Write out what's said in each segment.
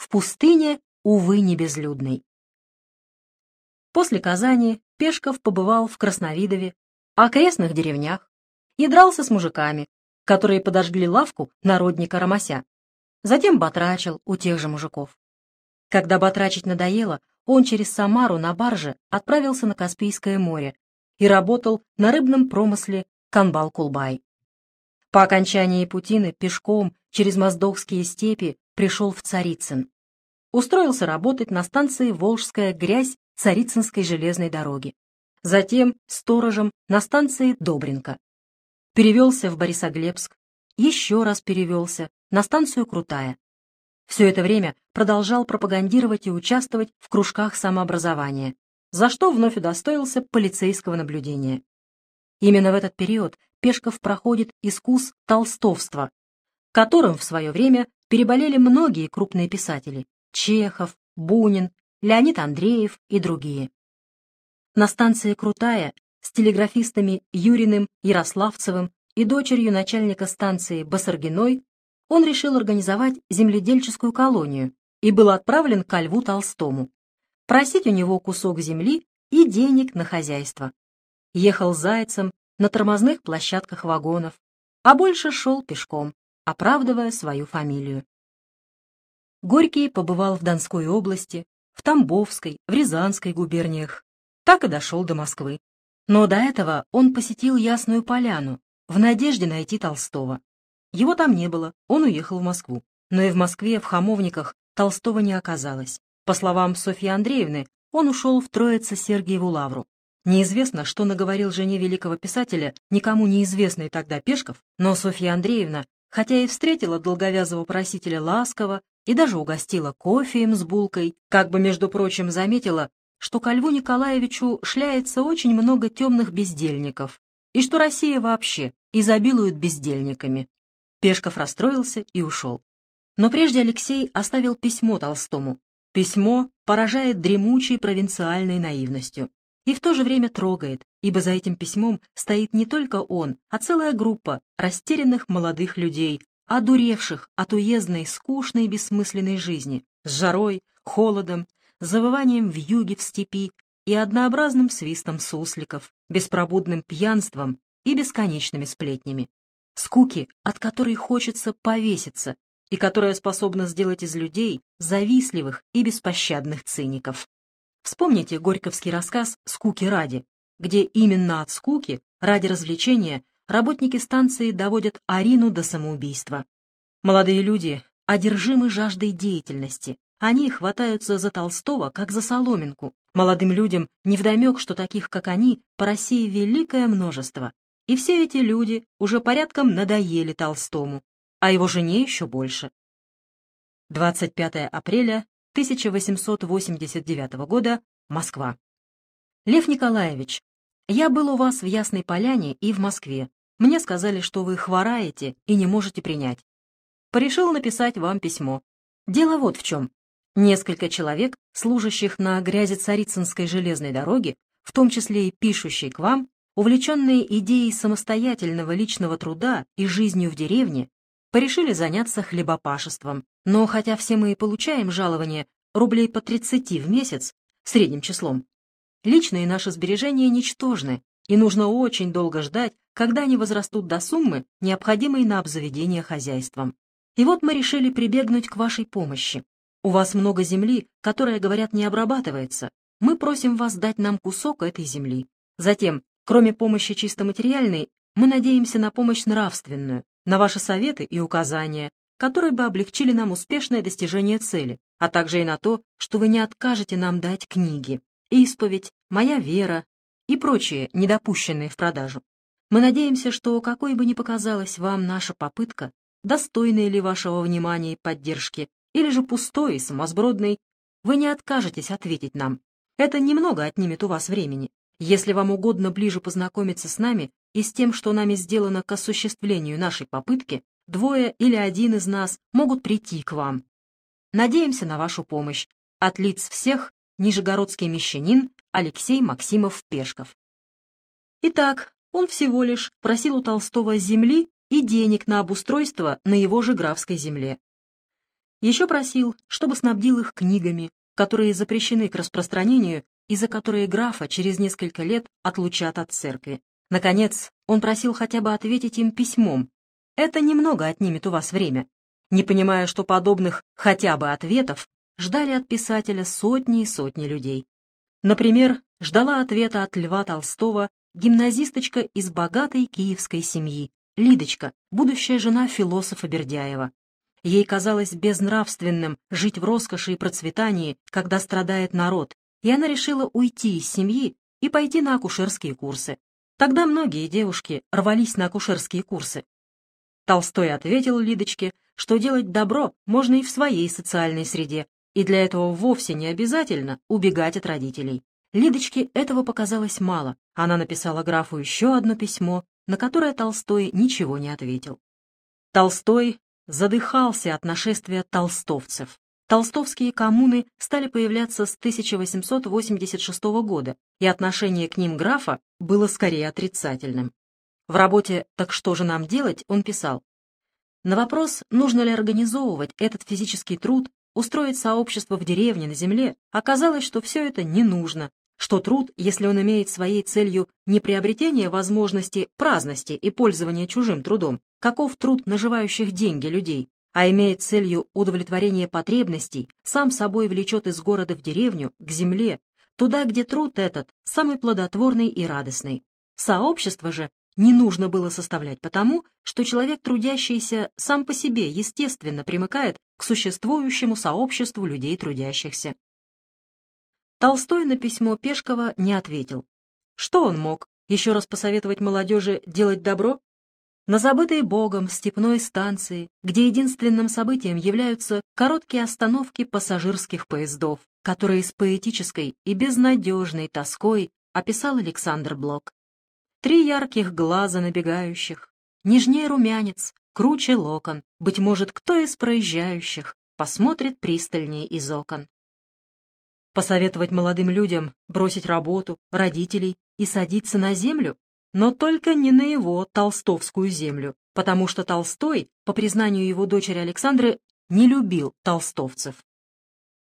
в пустыне, увы, не безлюдной. После Казани Пешков побывал в Красновидове, окрестных деревнях и дрался с мужиками, которые подожгли лавку народника Ромася. Затем батрачил у тех же мужиков. Когда батрачить надоело, он через Самару на барже отправился на Каспийское море и работал на рыбном промысле Кабанкул-бай. По окончании Путины пешком через Моздокские степи пришел в Царицын. Устроился работать на станции «Волжская грязь» Царицынской железной дороги. Затем сторожем на станции Добринка. Перевелся в Борисоглебск, еще раз перевелся на станцию Крутая. Все это время продолжал пропагандировать и участвовать в кружках самообразования, за что вновь удостоился полицейского наблюдения. Именно в этот период Пешков проходит искус толстовства, которым в свое время переболели многие крупные писатели – Чехов, Бунин, Леонид Андреев и другие. На станции Крутая с телеграфистами Юриным, Ярославцевым и дочерью начальника станции Басаргиной он решил организовать земледельческую колонию и был отправлен ко Льву Толстому, просить у него кусок земли и денег на хозяйство. Ехал зайцем на тормозных площадках вагонов, а больше шел пешком, оправдывая свою фамилию. Горький побывал в Донской области, в Тамбовской, в Рязанской губерниях, так и дошел до Москвы. Но до этого он посетил Ясную Поляну в надежде найти Толстого. Его там не было, он уехал в Москву. Но и в Москве, в Хамовниках, Толстого не оказалось. По словам Софьи Андреевны, он ушел в Троице-Сергиеву лавру. Неизвестно, что наговорил жене великого писателя, никому неизвестный тогда Пешков, но Софья Андреевна, хотя и встретила долговязого просителя ласково и даже угостила кофеем с булкой, как бы, между прочим, заметила, что ко Льву Николаевичу шляется очень много темных бездельников, и что Россия вообще изобилует бездельниками. Пешков расстроился и ушел. Но прежде Алексей оставил письмо Толстому. Письмо поражает дремучей провинциальной наивностью и в то же время трогает, ибо за этим письмом стоит не только он, а целая группа растерянных молодых людей, одуревших от уездной, скучной и бессмысленной жизни, с жарой, холодом, завыванием в юге в степи и однообразным свистом сусликов, беспробудным пьянством и бесконечными сплетнями скуки, от которой хочется повеситься и которая способна сделать из людей завистливых и беспощадных циников. Вспомните горьковский рассказ «Скуки ради», где именно от скуки, ради развлечения, работники станции доводят Арину до самоубийства. Молодые люди одержимы жаждой деятельности. Они хватаются за Толстого, как за соломинку. Молодым людям невдомек, что таких, как они, по России великое множество, и все эти люди уже порядком надоели Толстому, а его жене еще больше. 25 апреля 1889 года, Москва. Лев Николаевич, я был у вас в Ясной Поляне и в Москве. Мне сказали, что вы хвораете и не можете принять. Порешил написать вам письмо. Дело вот в чем. Несколько человек, служащих на грязи Царицынской железной дороги, в том числе и пишущие к вам, увлеченные идеей самостоятельного личного труда и жизнью в деревне, порешили заняться хлебопашеством. Но хотя все мы и получаем жалование рублей по 30 в месяц, средним числом, личные наши сбережения ничтожны, и нужно очень долго ждать, когда они возрастут до суммы, необходимой на обзаведение хозяйством. И вот мы решили прибегнуть к вашей помощи. У вас много земли, которая, говорят, не обрабатывается. Мы просим вас дать нам кусок этой земли. Затем Кроме помощи чисто материальной, мы надеемся на помощь нравственную, на ваши советы и указания, которые бы облегчили нам успешное достижение цели, а также и на то, что вы не откажете нам дать книги, исповедь, моя вера и прочие, недопущенные в продажу. Мы надеемся, что, какой бы ни показалась вам наша попытка, достойной ли вашего внимания и поддержки, или же пустой и самосбродной, вы не откажетесь ответить нам. Это немного отнимет у вас времени, если вам угодно ближе познакомиться с нами и с тем, что нами сделано к осуществлению нашей попытки, двое или один из нас могут прийти к вам. Надеемся на вашу помощь. От лиц всех нижегородский мещанин Алексей Максимов-Пешков. Итак, он всего лишь просил у Толстого земли и денег на обустройство на его же графской земле. Еще просил, чтобы снабдил их книгами, которые запрещены к распространению и за которые графа через несколько лет отлучат от церкви. Наконец, он просил хотя бы ответить им письмом. Это немного отнимет у вас время. Не понимая, что подобных хотя бы ответов ждали от писателя сотни и сотни людей. Например, ждала ответа от Льва Толстого гимназисточка из богатой киевской семьи, Лидочка, будущая жена философа Бердяева. Ей казалось безнравственным жить в роскоши и процветании, когда страдает народ, и она решила уйти из семьи и пойти на акушерские курсы. Тогда многие девушки рвались на акушерские курсы. Толстой ответил Лидочке, что делать добро можно и в своей социальной среде, и для этого вовсе не обязательно убегать от родителей. Лидочке этого показалось мало. Она написала графу еще одно письмо, на которое Толстой ничего не ответил. Толстой задыхался от нашествия толстовцев. Толстовские коммуны стали появляться с 1886 года, и отношение к ним графа было скорее отрицательным. В работе «Так что же нам делать?» он писал, «На вопрос, нужно ли организовывать этот физический труд, устроить сообщество в деревне, на земле, оказалось, что все это не нужно, что труд, если он имеет своей целью не приобретение возможности праздности и пользования чужим трудом, каков труд наживающих деньги людей, а имеет целью удовлетворение потребностей, сам собой влечет из города в деревню, к земле, туда, где труд этот самый плодотворный и радостный. Сообщество же не нужно было составлять потому, что человек, трудящийся, сам по себе естественно примыкает к существующему сообществу людей трудящихся. Толстой на письмо Пешкова не ответил. Что он мог? Еще раз посоветовать молодежи делать добро? На забытой Богом степной станции, где единственным событием являются короткие остановки пассажирских поездов, которые с поэтической и безнадежной тоской описал Александр Блок. Три ярких глаза набегающих, нежнее румянец, круче локон, быть может, кто из проезжающих посмотрит пристальнее из окон посоветовать молодым людям бросить работу, родителей и садиться на землю, но только не на его толстовскую землю, потому что Толстой, по признанию его дочери Александры, не любил толстовцев.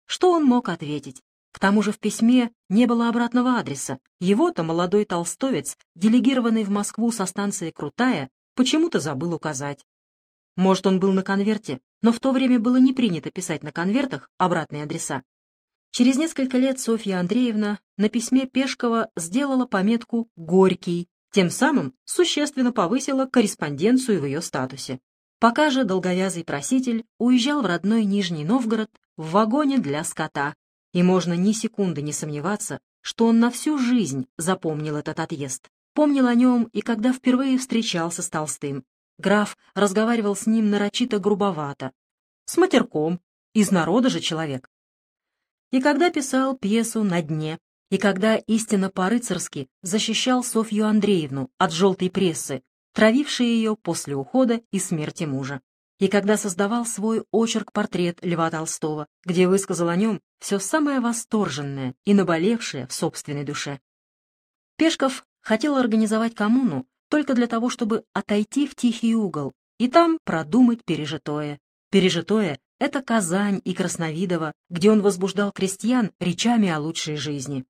Что он мог ответить? К тому же в письме не было обратного адреса. Его-то молодой толстовец, делегированный в Москву со станции Крутая, почему-то забыл указать. Может, он был на конверте, но в то время было не принято писать на конвертах обратные адреса. Через несколько лет Софья Андреевна на письме Пешкова сделала пометку «Горький», тем самым существенно повысила корреспонденцию в ее статусе. Пока же долговязый проситель уезжал в родной Нижний Новгород в вагоне для скота, и можно ни секунды не сомневаться, что он на всю жизнь запомнил этот отъезд. Помнил о нем и когда впервые встречался с Толстым. Граф разговаривал с ним нарочито грубовато, с матерком, из народа же человек и когда писал пьесу «На дне», и когда истинно по-рыцарски защищал Софью Андреевну от желтой прессы, травившей ее после ухода и смерти мужа, и когда создавал свой очерк-портрет Льва Толстого, где высказал о нем все самое восторженное и наболевшее в собственной душе. Пешков хотел организовать коммуну только для того, чтобы отойти в тихий угол и там продумать пережитое. Пережитое это Казань и Красновидово, где он возбуждал крестьян речами о лучшей жизни.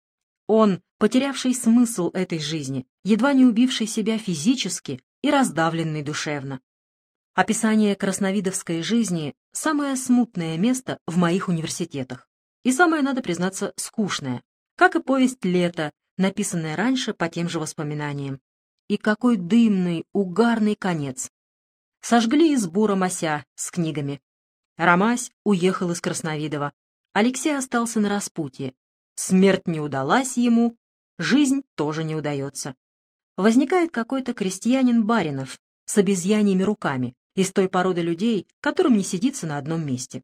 Он, потерявший смысл этой жизни, едва не убивший себя физически и раздавленный душевно. Описание красновидовской жизни — самое смутное место в моих университетах. И самое, надо признаться, скучное, как и повесть «Лето», написанная раньше по тем же воспоминаниям. И какой дымный, угарный конец. Сожгли из бура мося с книгами. Ромась уехал из Красновидова. Алексей остался на распутье. Смерть не удалась ему, жизнь тоже не удается. Возникает какой-то крестьянин Баринов с обезьяньими руками, из той породы людей, которым не сидится на одном месте.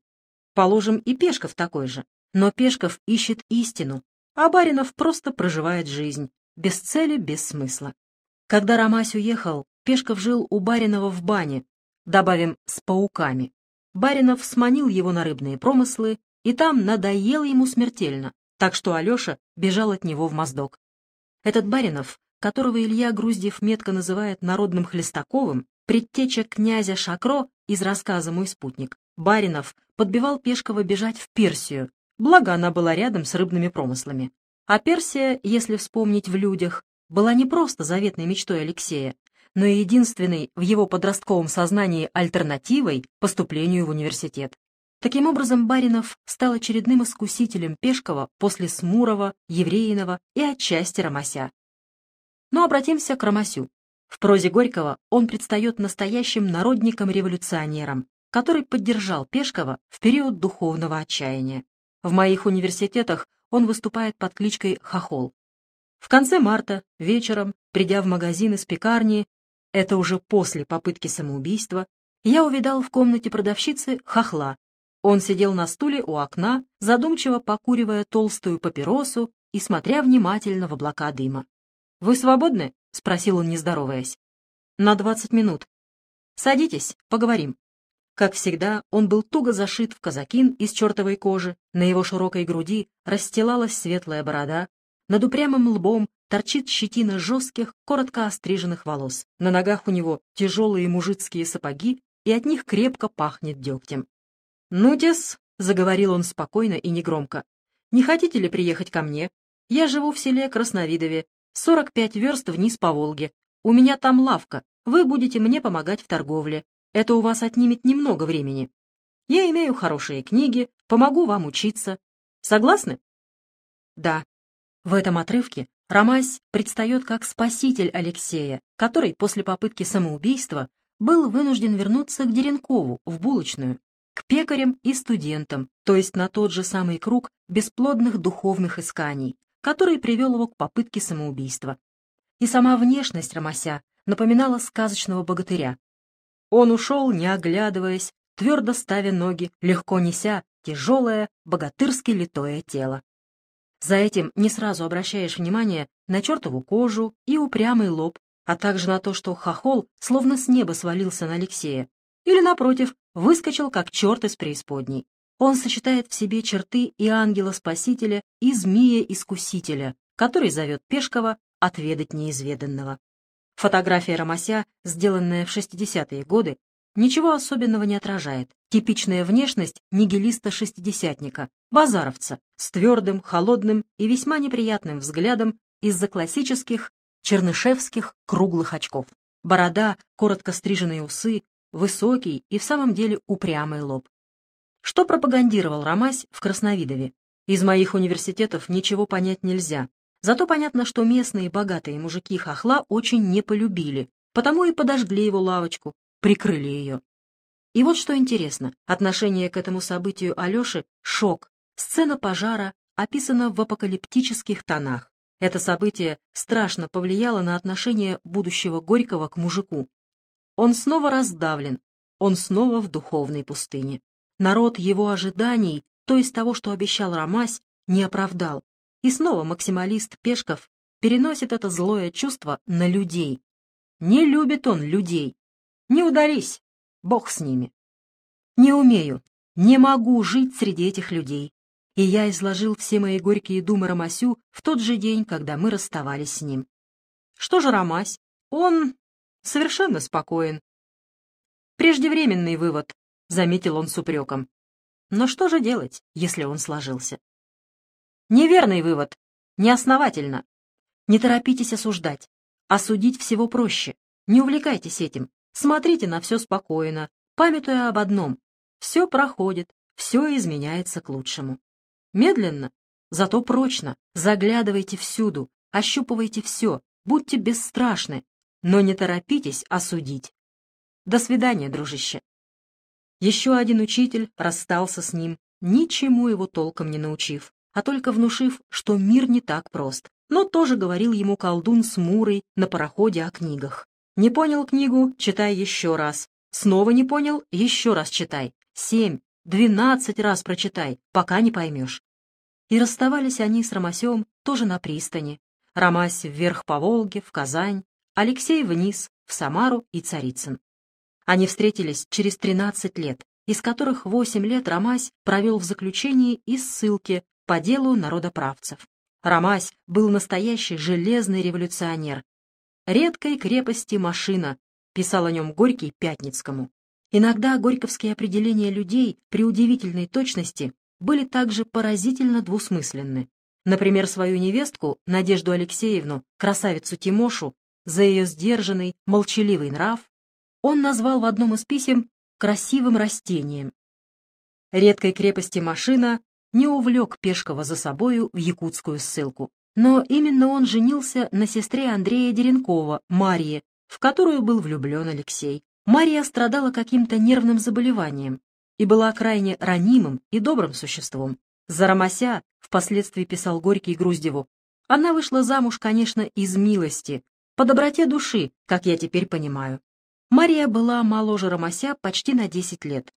Положим, и Пешков такой же. Но Пешков ищет истину, а Баринов просто проживает жизнь, без цели, без смысла. Когда Ромась уехал, Пешков жил у Баринова в бане, добавим, с пауками. Баринов сманил его на рыбные промыслы, и там надоело ему смертельно, так что Алеша бежал от него в Моздок. Этот Баринов, которого Илья Груздев метко называет народным Хлестаковым, предтеча князя Шакро из рассказа «Мой спутник», Баринов подбивал Пешкова бежать в Персию, благо она была рядом с рыбными промыслами. А Персия, если вспомнить в людях, была не просто заветной мечтой Алексея, но и единственной в его подростковом сознании альтернативой поступлению в университет. Таким образом, Баринов стал очередным искусителем Пешкова после Смурова, Евреинова и отчасти Ромася. Но обратимся к Ромасю. В прозе Горького он предстает настоящим народником-революционером, который поддержал Пешкова в период духовного отчаяния. В моих университетах он выступает под кличкой Хохол. В конце марта, вечером, придя в магазин из пекарни, это уже после попытки самоубийства, я увидал в комнате продавщицы хохла. Он сидел на стуле у окна, задумчиво покуривая толстую папиросу и смотря внимательно в облака дыма. «Вы свободны?» — спросил он, не здороваясь. «На двадцать минут». «Садитесь, поговорим». Как всегда, он был туго зашит в казакин из чертовой кожи, на его широкой груди расстилалась светлая борода, над упрямым лбом торчит щетина жестких, коротко остриженных волос. На ногах у него тяжелые мужицкие сапоги, и от них крепко пахнет дегтем. «Ну-тес», — заговорил он спокойно и негромко, — «не хотите ли приехать ко мне? Я живу в селе Красновидове, 45 верст вниз по Волге. У меня там лавка, вы будете мне помогать в торговле. Это у вас отнимет немного времени. Я имею хорошие книги, помогу вам учиться. Согласны? Да. В этом отрывке Ромась предстает как спаситель Алексея, который после попытки самоубийства был вынужден вернуться к Деренкову, в булочную, к пекарям и студентам, то есть на тот же самый круг бесплодных духовных исканий, который привел его к попытке самоубийства. И сама внешность Ромася напоминала сказочного богатыря, он ушел, не оглядываясь, твердо ставя ноги, легко неся тяжелое, богатырски литое тело. За этим не сразу обращаешь внимание на чертову кожу и упрямый лоб, а также на то, что хохол словно с неба свалился на Алексея, или, напротив, выскочил как черт из преисподней. Он сочетает в себе черты и ангела-спасителя, и змея-искусителя, который зовет Пешкова отведать неизведанного. Фотография Ромася, сделанная в 60-е годы, ничего особенного не отражает. Типичная внешность нигилиста-шестидесятника, базаровца, с твердым, холодным и весьма неприятным взглядом из-за классических чернышевских круглых очков. Борода, коротко стриженные усы, высокий и в самом деле упрямый лоб. Что пропагандировал Ромась в Красновидове? Из моих университетов ничего понять нельзя, Зато понятно, что местные богатые мужики хохла очень не полюбили, потому и подожгли его лавочку, прикрыли ее. И вот что интересно, отношение к этому событию Алеши — шок. Сцена пожара описана в апокалиптических тонах. Это событие страшно повлияло на отношение будущего Горького к мужику. Он снова раздавлен, он снова в духовной пустыне. Народ его ожиданий, то есть того, что обещал Ромась, не оправдал. И снова максималист Пешков переносит это злое чувство на людей. Не любит он людей. Не ударись, бог с ними. Не умею, не могу жить среди этих людей. И я изложил все мои горькие думы Ромасю в тот же день, когда мы расставались с ним. Что же Ромась? Он совершенно спокоен. Преждевременный вывод, — заметил он с упреком. Но что же делать, если он сложился? Неверный вывод. Неосновательно. Не торопитесь осуждать. Осудить всего проще. Не увлекайтесь этим. Смотрите на все спокойно, памятуя об одном. Все проходит, все изменяется к лучшему. Медленно, зато прочно. Заглядывайте всюду, ощупывайте все, будьте бесстрашны, но не торопитесь осудить. До свидания, дружище. Еще один учитель расстался с ним, ничему его толком не научив а только внушив, что мир не так прост. Но тоже говорил ему колдун с Мурой на пароходе о книгах. Не понял книгу — читай еще раз. Снова не понял — еще раз читай. Семь, двенадцать раз прочитай, пока не поймешь. И расставались они с Ромасем тоже на пристани. Ромась вверх по Волге, в Казань, Алексей вниз, в Самару и Царицын. Они встретились через тринадцать лет, из которых восемь лет Ромась провел в заключении и ссылке по делу народоправцев. Ромась был настоящий железный революционер. «Редкой крепости машина», — писал о нем Горький Пятницкому. Иногда горьковские определения людей при удивительной точности были также поразительно двусмысленны. Например, свою невестку, Надежду Алексеевну, красавицу Тимошу, за ее сдержанный, молчаливый нрав, он назвал в одном из писем красивым растением. Редкой крепости машина не увлек Пешкова за собою в якутскую ссылку. Но именно он женился на сестре Андрея Деренкова, Марье, в которую был влюблен Алексей. Мария страдала каким-то нервным заболеванием и была крайне ранимым и добрым существом. За Ромася, впоследствии писал Горький Груздеву, она вышла замуж, конечно, из милости, по доброте души, как я теперь понимаю. Мария была моложе Ромася почти на 10 лет.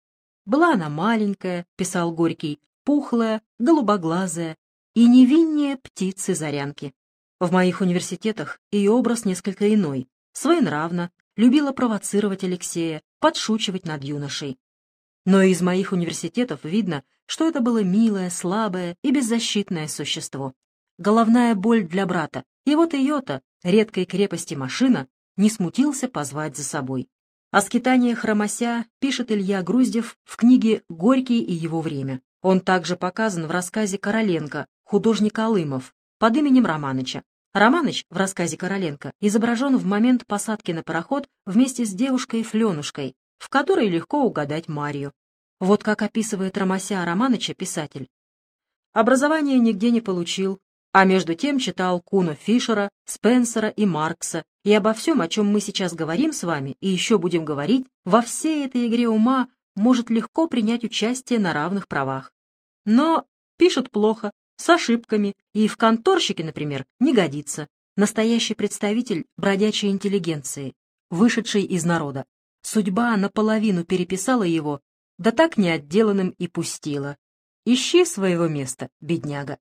Была она маленькая, писал Горький, пухлая, голубоглазая и невиннее птицы-зарянки. В моих университетах ее образ несколько иной, своенравно, любила провоцировать Алексея, подшучивать над юношей. Но из моих университетов видно, что это было милое, слабое и беззащитное существо. Головная боль для брата, и вот ее-то, редкой крепости машина, не смутился позвать за собой. О скитаниях Хромося пишет Илья Груздев в книге «Горький и его время». Он также показан в рассказе Короленко «Художник Алымов» под именем Романыча. Романыч в рассказе Короленко изображен в момент посадки на пароход вместе с девушкой Фленушкой, в которой легко угадать Марию. Вот как описывает Ромася Романыча писатель. Образование нигде не получил, а между тем читал Куна Фишера, Спенсера и Маркса, и обо всем, о чем мы сейчас говорим с вами и еще будем говорить, во всей этой игре ума может легко принять участие на равных правах. Но пишет плохо, с ошибками, и в конторщике, например, не годится. Настоящий представитель бродячей интеллигенции, вышедший из народа. Судьба наполовину переписала его, да так неотделанным и пустила. Ищи своего места, бедняга.